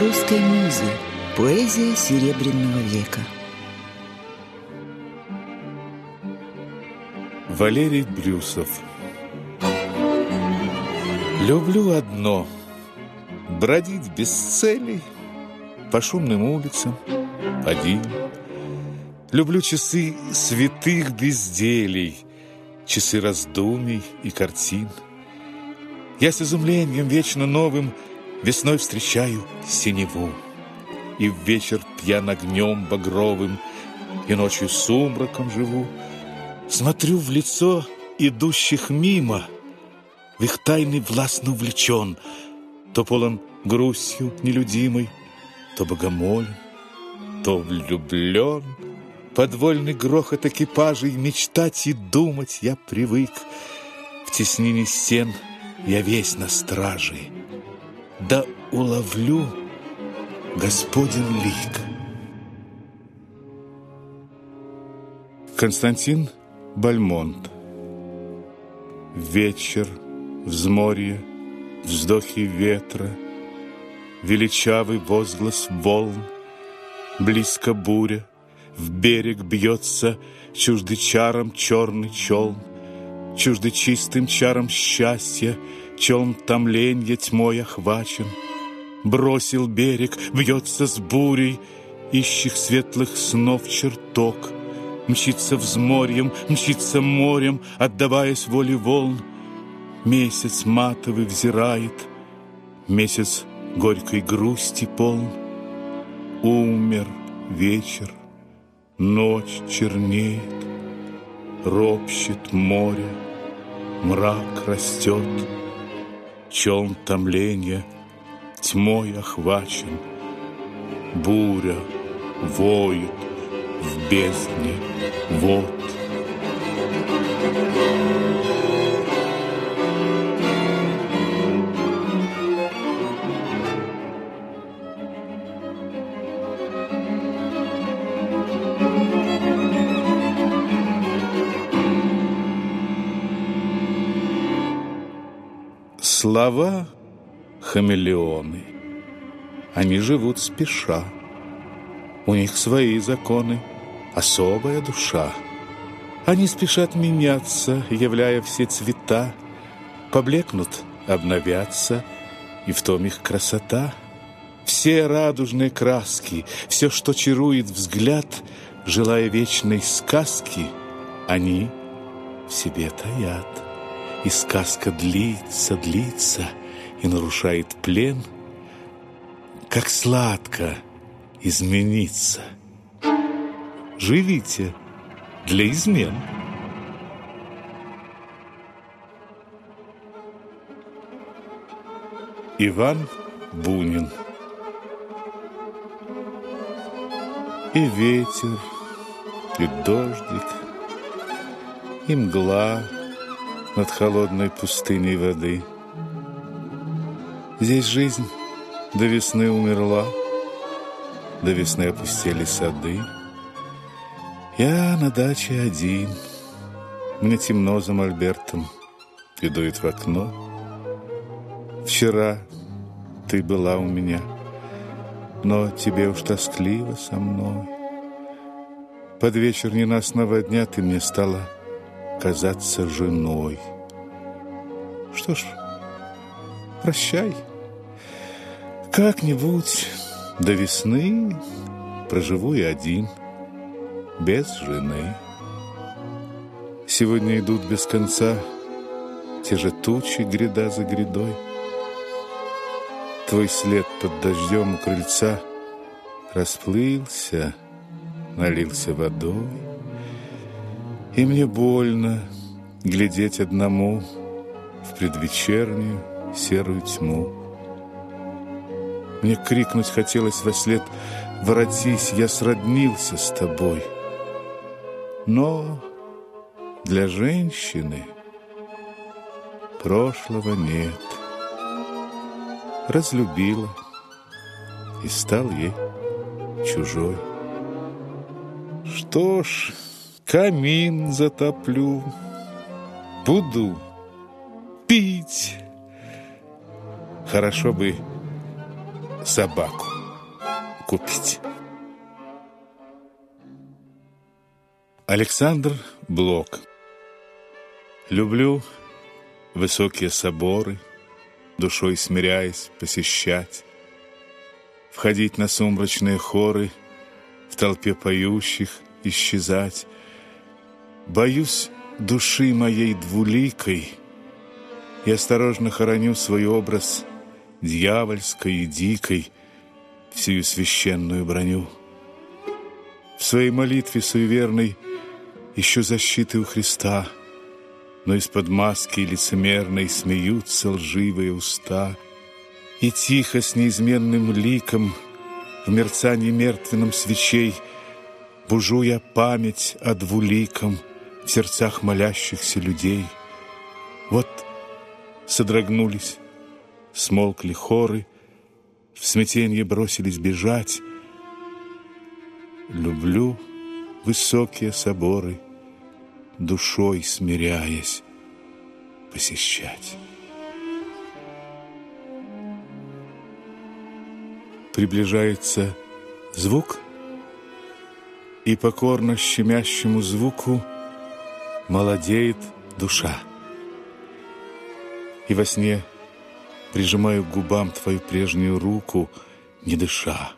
Русской музы. Поэзия Серебряного века. Валерий Брюсов Люблю одно — бродить без цели По шумным улицам один. Люблю часы святых безделий, Часы раздумий и картин. Я с изумлением вечно новым Весной встречаю синеву, И в вечер пьян огнем багровым, И ночью сумраком живу. Смотрю в лицо идущих мимо, В их тайны властно увлечен, То полон грустью нелюдимой, То богомолен, то влюблен. Подвольный грохот экипажей Мечтать и думать я привык. В теснине стен я весь на страже, Да уловлю Господен лик. Константин Бальмонт Вечер, взморье, вздохи ветра, Величавый возглас волн, Близко буря, в берег бьется Чуждый чаром черный челн, Чуждый чистым чаром счастья, Челн томленья тьмой охвачен. Бросил берег, бьется с бурей, Ищих светлых снов чертог, Мчится взморьем, мчится морем, Отдаваясь воле волн. Месяц матовый взирает, Месяц горькой грусти полн. Умер вечер, ночь чернеет, Ропщет море, мрак растет, Челн томления тьмой охвачен, Буря воет в бездне вод. Слова — хамелеоны. Они живут спеша. У них свои законы, особая душа. Они спешат меняться, являя все цвета, Поблекнут, обновятся, и в том их красота. Все радужные краски, все, что чарует взгляд, Желая вечной сказки, они в себе таят. И сказка длится, длится и нарушает плен, Как сладко измениться. Живите для измен. Иван Бунин И ветер, и дождик, и мгла — над холодной пустыней воды. Здесь жизнь до весны умерла, до весны опустили сады. Я на даче один, мне темно за мольбертом, и дует в окно. Вчера ты была у меня, но тебе уж тоскливо со мной. Под вечер ненастного дня ты мне стала казаться женой. Что ж, прощай. Как-нибудь до весны проживу и один, без жены. Сегодня идут без конца те же тучи гряда за грядой. Твой след под дождем у крыльца расплылся, налился водой. И мне больно глядеть одному В предвечернюю серую тьму. Мне крикнуть хотелось во след «Воротись, я сроднился с тобой». Но для женщины прошлого нет. Разлюбила и стал ей чужой. Что ж камин затоплю, буду пить. Хорошо бы собаку купить. Александр Блок Люблю высокие соборы, Душой смиряясь посещать, Входить на сумрачные хоры, В толпе поющих исчезать. Боюсь души моей двуликой И осторожно хороню свой образ Дьявольской и дикой Всю священную броню. В своей молитве суеверной Ищу защиты у Христа, Но из-под маски лицемерной Смеются лживые уста. И тихо с неизменным ликом В мерцании мертвенном свечей Бужу я память о двуликом В сердцах молящихся людей. Вот содрогнулись, смолкли хоры, В смятенье бросились бежать. Люблю высокие соборы — душой смиряясь, посещать. Приближается звук, и покорно щемящему звуку молодеет душа. И во сне прижимаю к губам твою прежнюю руку, не дыша.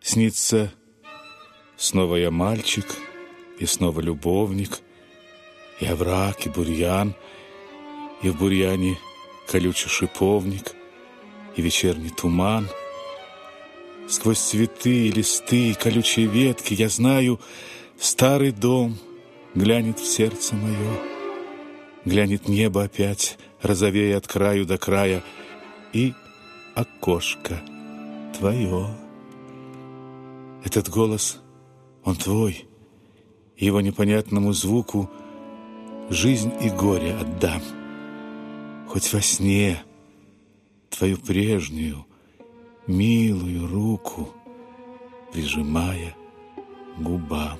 Снится снова я мальчик — и снова любовник, и овраг, и бурьян, и в бурьяне колючий шиповник, и вечерний туман. Сквозь цветы и листы, и колючие ветки я знаю, старый дом глянет в сердце мое, глянет небо опять, розовея от краю до края, и окошко твое. Этот голос, он твой — его непонятному звуку жизнь и горе отдам. Хоть во сне твою прежнюю милую руку прижимая губам.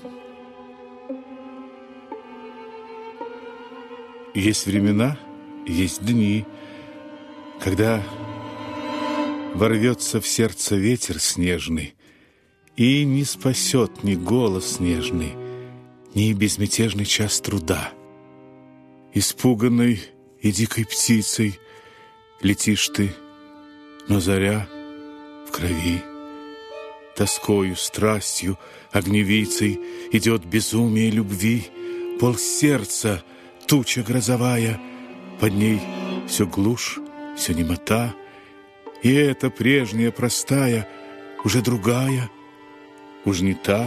Есть времена, есть дни, когда ворвется в сердце ветер снежный и не спасет ни голос нежный, ни безмятежный час труда. Испуганной и дикой птицей летишь ты, но заря в крови. Тоскою, страстью, огневицей идет безумие любви, Пол сердца, туча грозовая, под ней все глушь, все немота, И эта прежняя простая, уже другая, уж не та,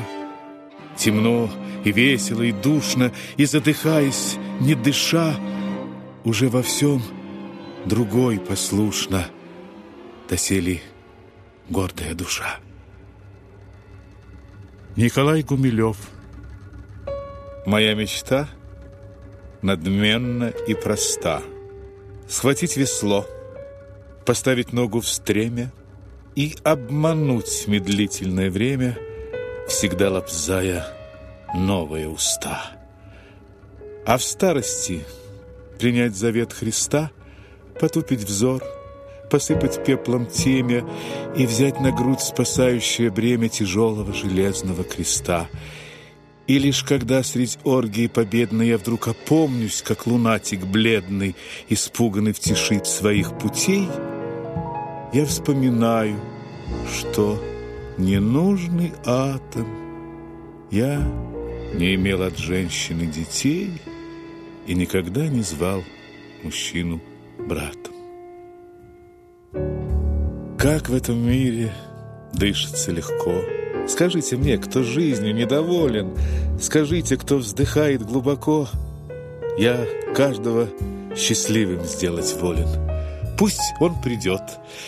Темно и весело, и душно, и задыхаясь, не дыша, уже во всем другой послушно досели гордая душа. Николай Гумилев. Моя мечта надменна и проста. Схватить весло, поставить ногу в стремя и обмануть медлительное время — всегда лапзая новые уста. А в старости принять завет Христа, потупить взор, посыпать пеплом темя и взять на грудь спасающее бремя тяжелого железного креста. И лишь когда средь оргии победной я вдруг опомнюсь, как лунатик бледный, испуганный в тиши своих путей, я вспоминаю, что ненужный атом. Я не имел от женщины детей и никогда не звал мужчину братом. Как в этом мире дышится легко. Скажите мне, кто жизнью недоволен, скажите, кто вздыхает глубоко. Я каждого счастливым сделать волен. Пусть он придет,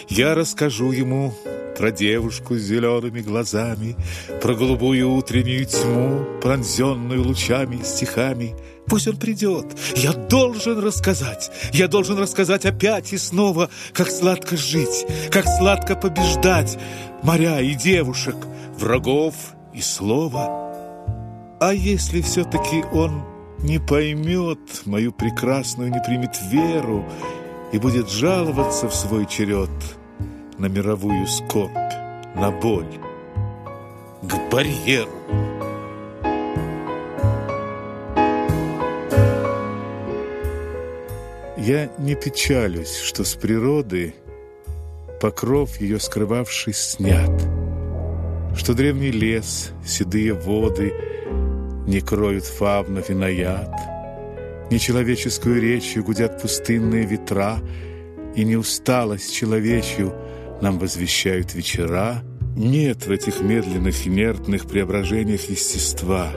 я расскажу ему про девушку с зелеными глазами, Про голубую утреннюю тьму, Пронзенную лучами и стихами. Пусть он придет, я должен рассказать, Я должен рассказать опять и снова, Как сладко жить, как сладко побеждать Моря и девушек, врагов и слова. А если все-таки он не поймет Мою прекрасную, не примет веру И будет жаловаться в свой черед — на мировую скорбь, на боль, к барьеру. Я не печалюсь, что с природы покров ее скрывавший снят, что древний лес, седые воды не кроют фавнов и наяд, нечеловеческую речью гудят пустынные ветра, и неусталость человечью нам возвещают вечера. Нет в этих медленных инертных преображениях естества.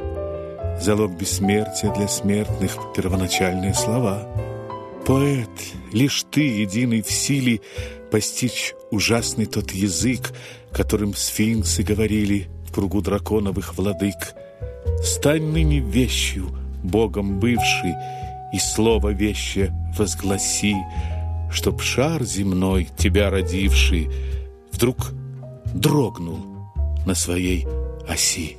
Залог бессмертия для смертных — первоначальные слова. Поэт, лишь ты, единый в силе, постичь ужасный тот язык, которым сфинксы говорили в кругу драконовых владык. Стань ныне вещью, Богом бывший, и слово веще возгласи, чтоб шар земной, тебя родивший, вдруг дрогнул на своей оси.